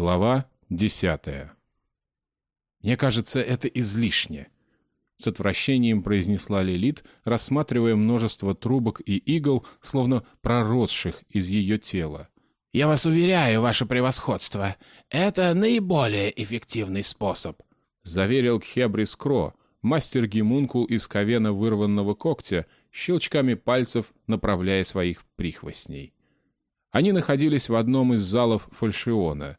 Глава десятая. «Мне кажется, это излишне», — с отвращением произнесла Лилит, рассматривая множество трубок и игл, словно проросших из ее тела. «Я вас уверяю, ваше превосходство, это наиболее эффективный способ», — заверил Кхебрис Кро, мастер гемункул из ковена вырванного когтя, щелчками пальцев направляя своих прихвостней. Они находились в одном из залов фальшиона.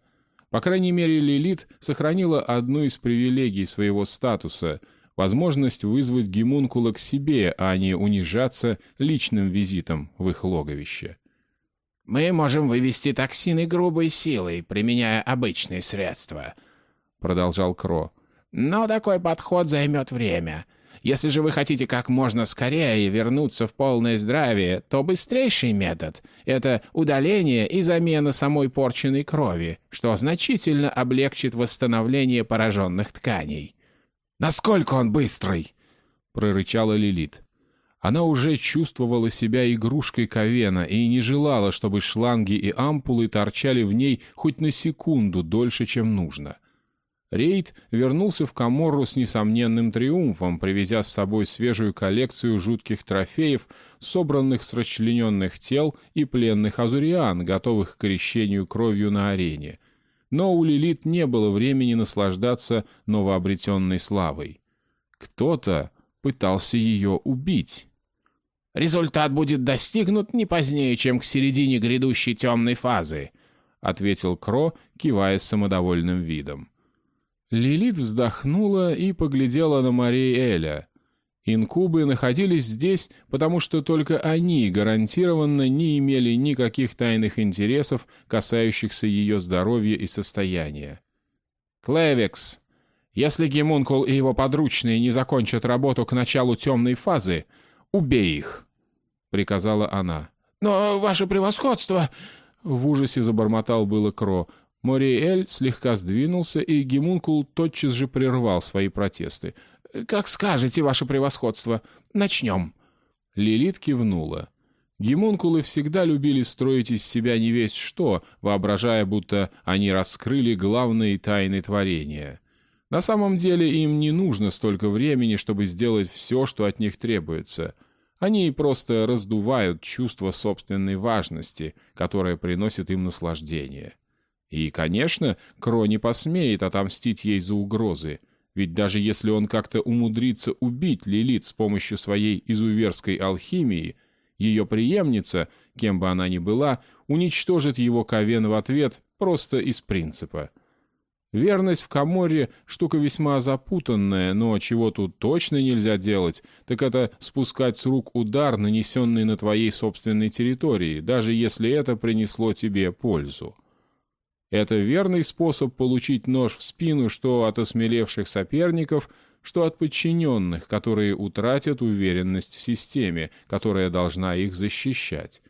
По крайней мере, Лилит сохранила одну из привилегий своего статуса — возможность вызвать гемункула к себе, а не унижаться личным визитом в их логовище. «Мы можем вывести токсины грубой силой, применяя обычные средства», — продолжал Кро. «Но такой подход займет время. Если же вы хотите как можно скорее вернуться в полное здравие, то быстрейший метод — это удаление и замена самой порченной крови, что значительно облегчит восстановление пораженных тканей». «Насколько он быстрый?» — прорычала Лилит. Она уже чувствовала себя игрушкой Ковена и не желала, чтобы шланги и ампулы торчали в ней хоть на секунду дольше, чем нужно. Рейд вернулся в Каморру с несомненным триумфом, привезя с собой свежую коллекцию жутких трофеев, собранных с расчлененных тел и пленных азуриан, готовых к крещению кровью на арене. Но у Лилит не было времени наслаждаться новообретенной славой. Кто-то пытался ее убить. «Результат будет достигнут не позднее, чем к середине грядущей темной фазы», — ответил Кро, кивая с самодовольным видом. Лилит вздохнула и поглядела на Марей Эля. Инкубы находились здесь, потому что только они гарантированно не имели никаких тайных интересов, касающихся ее здоровья и состояния. «Клевекс, если Гемункул и его подручные не закончат работу к началу темной фазы, убей их!» — приказала она. «Но ваше превосходство...» — в ужасе забормотал было Кро. Мориэль слегка сдвинулся, и Гемункул тотчас же прервал свои протесты. «Как скажете, ваше превосходство. Начнем». Лилит кивнула. Гемункулы всегда любили строить из себя не весь что, воображая, будто они раскрыли главные тайны творения. На самом деле им не нужно столько времени, чтобы сделать все, что от них требуется. Они просто раздувают чувство собственной важности, которое приносит им наслаждение. И, конечно, Кро не посмеет отомстить ей за угрозы, ведь даже если он как-то умудрится убить Лилит с помощью своей изуверской алхимии, ее преемница, кем бы она ни была, уничтожит его Ковен в ответ просто из принципа. Верность в Каморре — штука весьма запутанная, но чего тут точно нельзя делать, так это спускать с рук удар, нанесенный на твоей собственной территории, даже если это принесло тебе пользу. Это верный способ получить нож в спину что от осмелевших соперников, что от подчиненных, которые утратят уверенность в системе, которая должна их защищать.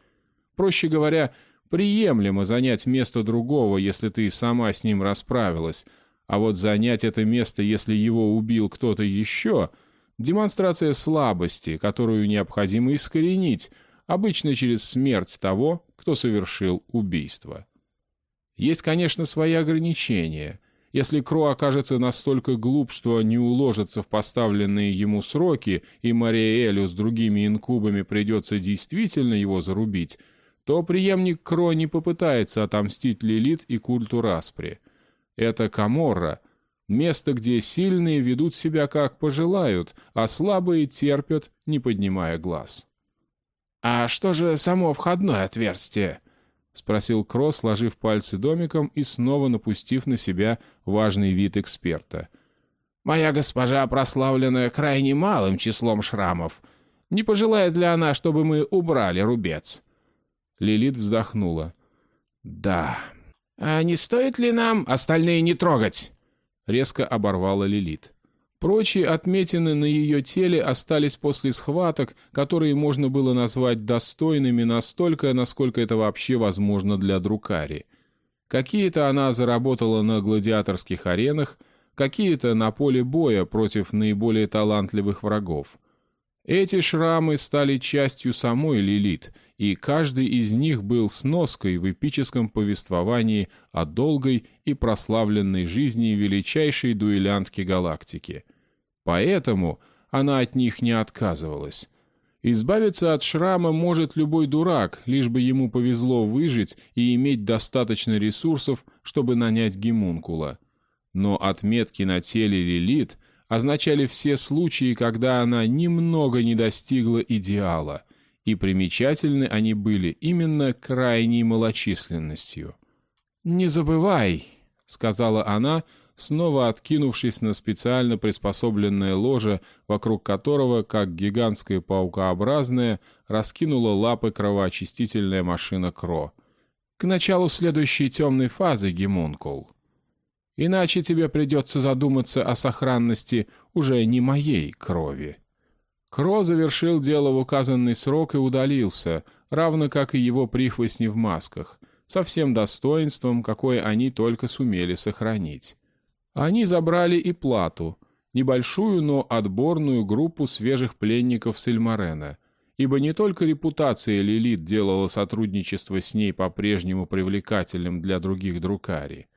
Проще говоря, приемлемо занять место другого, если ты сама с ним расправилась, а вот занять это место, если его убил кто-то еще, демонстрация слабости, которую необходимо искоренить, обычно через смерть того, кто совершил убийство. Есть, конечно, свои ограничения. Если Кро окажется настолько глуп, что не уложится в поставленные ему сроки, и Мариэлю с другими инкубами придется действительно его зарубить, то преемник Кро не попытается отомстить Лилит и культу Распри. Это Каморра — место, где сильные ведут себя как пожелают, а слабые терпят, не поднимая глаз. «А что же само входное отверстие?» — спросил Кросс, сложив пальцы домиком и снова напустив на себя важный вид эксперта. «Моя госпожа, прославленная крайне малым числом шрамов, не пожелает ли она, чтобы мы убрали рубец?» Лилит вздохнула. «Да. А не стоит ли нам остальные не трогать?» Резко оборвала Лилит. Прочие отметины на ее теле остались после схваток, которые можно было назвать достойными настолько, насколько это вообще возможно для Друкари. Какие-то она заработала на гладиаторских аренах, какие-то на поле боя против наиболее талантливых врагов. Эти шрамы стали частью самой Лилит, и каждый из них был сноской в эпическом повествовании о долгой и прославленной жизни величайшей дуэлянтки галактики. Поэтому она от них не отказывалась. Избавиться от шрама может любой дурак, лишь бы ему повезло выжить и иметь достаточно ресурсов, чтобы нанять гемункула. Но отметки на теле Лилит означали все случаи, когда она немного не достигла идеала, и примечательны они были именно крайней малочисленностью. «Не забывай», — сказала она, снова откинувшись на специально приспособленное ложе, вокруг которого, как гигантская паукообразная, раскинула лапы кровоочистительная машина Кро. «К началу следующей темной фазы, Гемункул. Иначе тебе придется задуматься о сохранности уже не моей крови». Кро завершил дело в указанный срок и удалился, равно как и его прихвостни в масках, со всем достоинством, какое они только сумели сохранить. Они забрали и плату, небольшую, но отборную группу свежих пленников Сельмарена, ибо не только репутация Лилит делала сотрудничество с ней по-прежнему привлекательным для других друкари.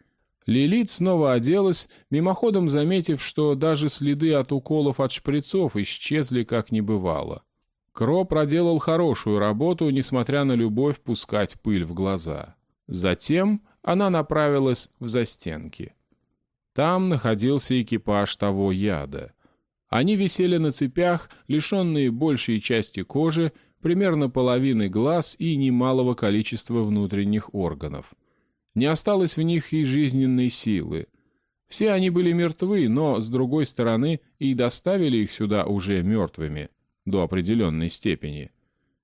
Лилит снова оделась, мимоходом заметив, что даже следы от уколов от шприцов исчезли как не бывало. Кро проделал хорошую работу, несмотря на любовь пускать пыль в глаза. Затем она направилась в застенки. Там находился экипаж того яда. Они висели на цепях, лишенные большей части кожи, примерно половины глаз и немалого количества внутренних органов. Не осталось в них и жизненной силы. Все они были мертвы, но, с другой стороны, и доставили их сюда уже мертвыми, до определенной степени.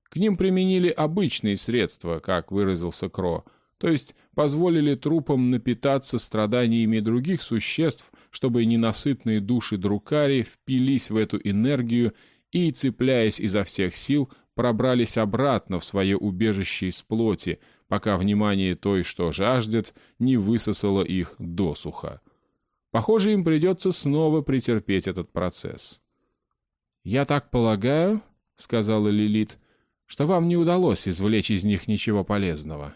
К ним применили обычные средства, как выразился Кро, то есть позволили трупам напитаться страданиями других существ, чтобы ненасытные души друкари впились в эту энергию и, цепляясь изо всех сил, пробрались обратно в свое убежище из плоти, пока внимание той, что жаждет, не высосало их досуха. Похоже, им придется снова претерпеть этот процесс. «Я так полагаю, — сказала Лилит, — что вам не удалось извлечь из них ничего полезного».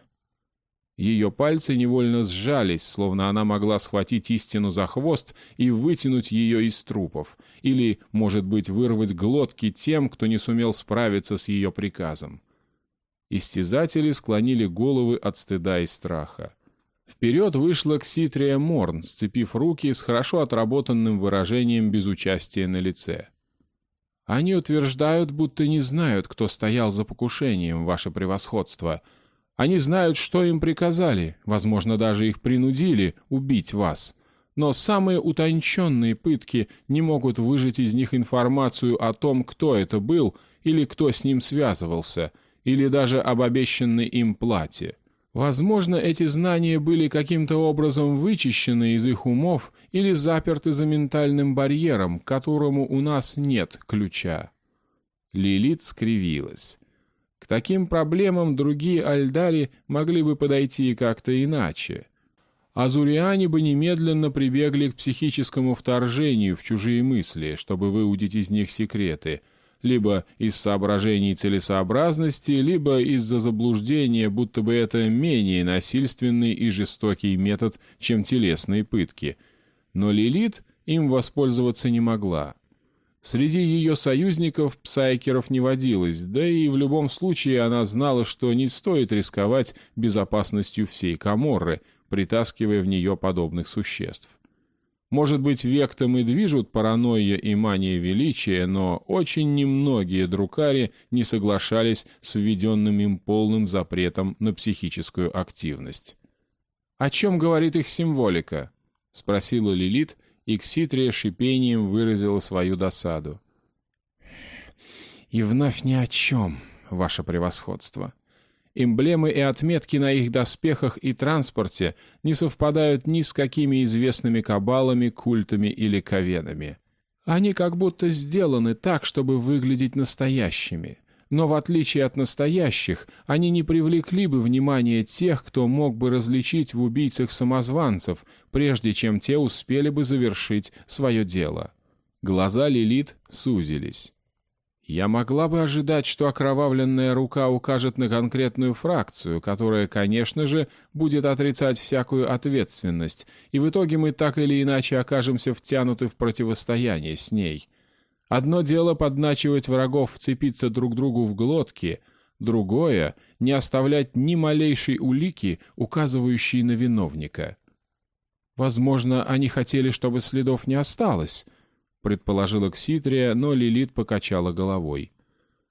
Ее пальцы невольно сжались, словно она могла схватить истину за хвост и вытянуть ее из трупов, или, может быть, вырвать глотки тем, кто не сумел справиться с ее приказом. Истязатели склонили головы от стыда и страха. Вперед вышла Кситрия Морн, сцепив руки с хорошо отработанным выражением безучастия на лице. «Они утверждают, будто не знают, кто стоял за покушением, ваше превосходство. Они знают, что им приказали, возможно, даже их принудили убить вас. Но самые утонченные пытки не могут выжать из них информацию о том, кто это был или кто с ним связывался — или даже об обещанной им плате. Возможно, эти знания были каким-то образом вычищены из их умов или заперты за ментальным барьером, к которому у нас нет ключа. Лилит скривилась. К таким проблемам другие альдари могли бы подойти как-то иначе. Азуриане бы немедленно прибегли к психическому вторжению в чужие мысли, чтобы выудить из них секреты — либо из соображений целесообразности, либо из-за заблуждения, будто бы это менее насильственный и жестокий метод, чем телесные пытки. Но Лилит им воспользоваться не могла. Среди ее союзников псайкеров не водилось, да и в любом случае она знала, что не стоит рисковать безопасностью всей Каморры, притаскивая в нее подобных существ. Может быть, вектом и движут паранойя и мания величия, но очень немногие друкари не соглашались с введенным им полным запретом на психическую активность. «О чем говорит их символика?» — спросила Лилит, и Кситрия шипением выразила свою досаду. «И вновь ни о чем, ваше превосходство», Эмблемы и отметки на их доспехах и транспорте не совпадают ни с какими известными кабалами, культами или ковенами. Они как будто сделаны так, чтобы выглядеть настоящими. Но в отличие от настоящих, они не привлекли бы внимание тех, кто мог бы различить в убийцах самозванцев, прежде чем те успели бы завершить свое дело. Глаза Лилит сузились. Я могла бы ожидать, что окровавленная рука укажет на конкретную фракцию, которая, конечно же, будет отрицать всякую ответственность, и в итоге мы так или иначе окажемся втянуты в противостояние с ней. Одно дело подначивать врагов вцепиться друг другу в глотки, другое — не оставлять ни малейшей улики, указывающей на виновника. Возможно, они хотели, чтобы следов не осталось, предположила Кситрия, но Лилит покачала головой.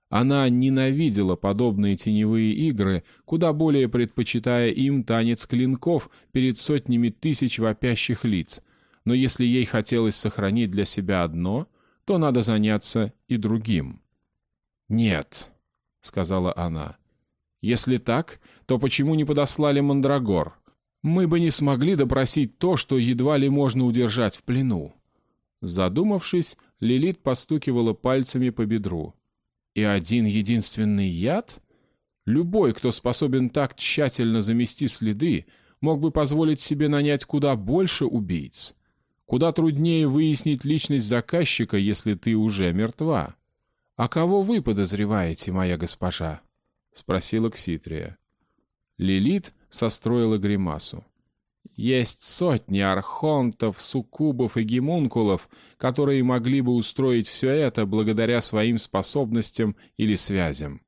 Она ненавидела подобные теневые игры, куда более предпочитая им танец клинков перед сотнями тысяч вопящих лиц. Но если ей хотелось сохранить для себя одно, то надо заняться и другим. «Нет», — сказала она. «Если так, то почему не подослали Мандрагор? Мы бы не смогли допросить то, что едва ли можно удержать в плену». Задумавшись, Лилит постукивала пальцами по бедру. «И один единственный яд? Любой, кто способен так тщательно замести следы, мог бы позволить себе нанять куда больше убийц. Куда труднее выяснить личность заказчика, если ты уже мертва. А кого вы подозреваете, моя госпожа?» — спросила Кситрия. Лилит состроила гримасу. Есть сотни архонтов, суккубов и гемункулов, которые могли бы устроить все это благодаря своим способностям или связям.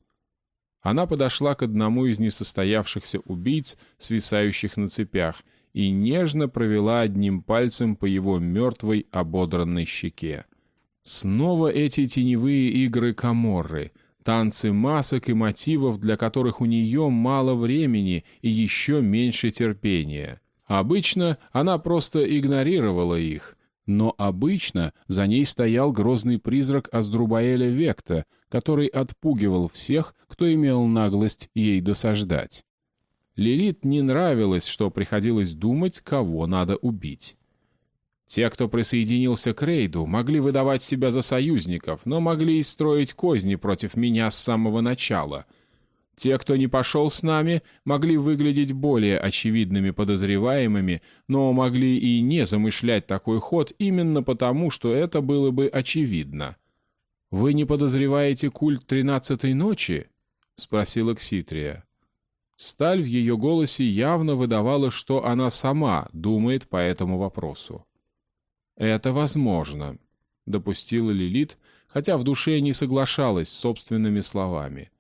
Она подошла к одному из несостоявшихся убийц, свисающих на цепях, и нежно провела одним пальцем по его мертвой ободранной щеке. Снова эти теневые игры Каморры, танцы масок и мотивов, для которых у нее мало времени и еще меньше терпения — Обычно она просто игнорировала их, но обычно за ней стоял грозный призрак Аздрубаэля Векта, который отпугивал всех, кто имел наглость ей досаждать. Лилит не нравилось, что приходилось думать, кого надо убить. Те, кто присоединился к рейду, могли выдавать себя за союзников, но могли и строить козни против меня с самого начала — те, кто не пошел с нами, могли выглядеть более очевидными подозреваемыми, но могли и не замышлять такой ход именно потому, что это было бы очевидно. «Вы не подозреваете культ тринадцатой ночи?» — спросила Кситрия. Сталь в ее голосе явно выдавала, что она сама думает по этому вопросу. «Это возможно», — допустила Лилит, хотя в душе не соглашалась с собственными словами.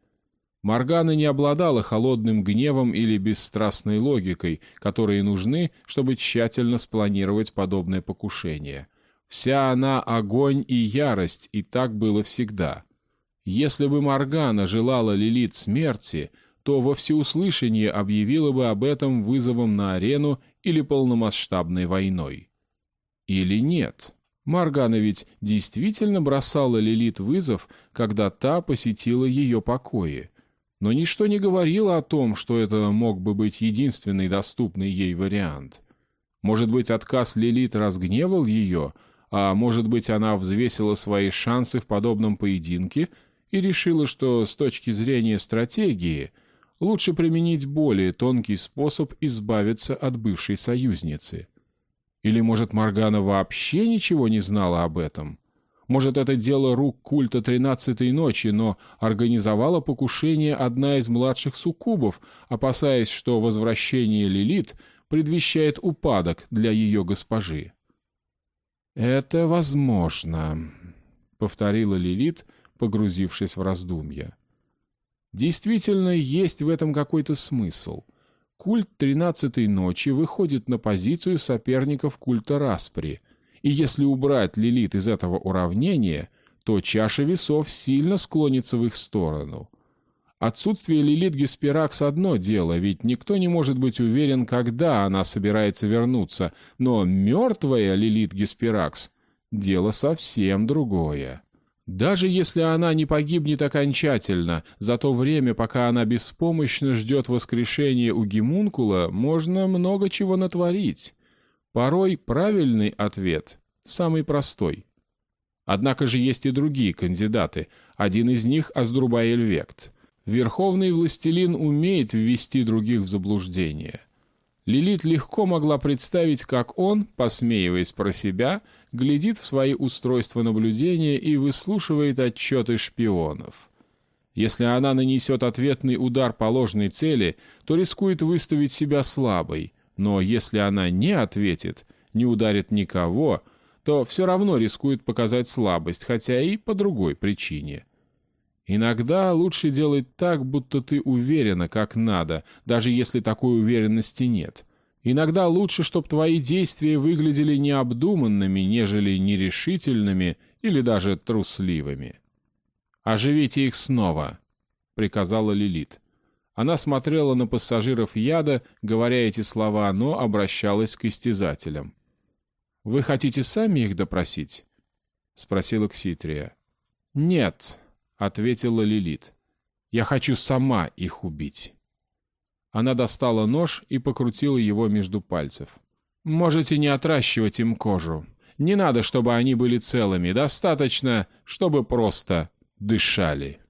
Моргана не обладала холодным гневом или бесстрастной логикой, которые нужны, чтобы тщательно спланировать подобное покушение. Вся она огонь и ярость, и так было всегда. Если бы Моргана желала Лилит смерти, то во всеуслышание объявила бы об этом вызовом на арену или полномасштабной войной. Или нет? Моргана ведь действительно бросала Лилит вызов, когда та посетила ее покои но ничто не говорило о том, что это мог бы быть единственный доступный ей вариант. Может быть, отказ Лилит разгневал ее, а может быть, она взвесила свои шансы в подобном поединке и решила, что с точки зрения стратегии лучше применить более тонкий способ избавиться от бывшей союзницы. Или, может, Моргана вообще ничего не знала об этом? Может, это дело рук культа тринадцатой ночи, но организовала покушение одна из младших суккубов, опасаясь, что возвращение Лилит предвещает упадок для ее госпожи. «Это возможно», — повторила Лилит, погрузившись в раздумья. «Действительно, есть в этом какой-то смысл. Культ тринадцатой ночи выходит на позицию соперников культа Распри — и если убрать Лилит из этого уравнения, то чаша весов сильно склонится в их сторону. Отсутствие Лилит Гесперакс одно дело, ведь никто не может быть уверен, когда она собирается вернуться, но мертвая Лилит Гесперакс — дело совсем другое. Даже если она не погибнет окончательно, за то время, пока она беспомощно ждет воскрешения у Гемункула, можно много чего натворить. Порой правильный ответ самый простой. Однако же есть и другие кандидаты. Один из них – Аздрубаэль Вект. Верховный властелин умеет ввести других в заблуждение. Лилит легко могла представить, как он, посмеиваясь про себя, глядит в свои устройства наблюдения и выслушивает отчеты шпионов. Если она нанесет ответный удар по ложной цели, то рискует выставить себя слабой, но если она не ответит, не ударит никого, то все равно рискует показать слабость, хотя и по другой причине. Иногда лучше делать так, будто ты уверена, как надо, даже если такой уверенности нет. Иногда лучше, чтобы твои действия выглядели необдуманными, нежели нерешительными или даже трусливыми. «Оживите их снова», — приказала Лилит. Она смотрела на пассажиров яда, говоря эти слова, но обращалась к истязателям. «Вы хотите сами их допросить?» — спросила Кситрия. «Нет», — ответила Лилит. «Я хочу сама их убить». Она достала нож и покрутила его между пальцев. «Можете не отращивать им кожу. Не надо, чтобы они были целыми. Достаточно, чтобы просто дышали».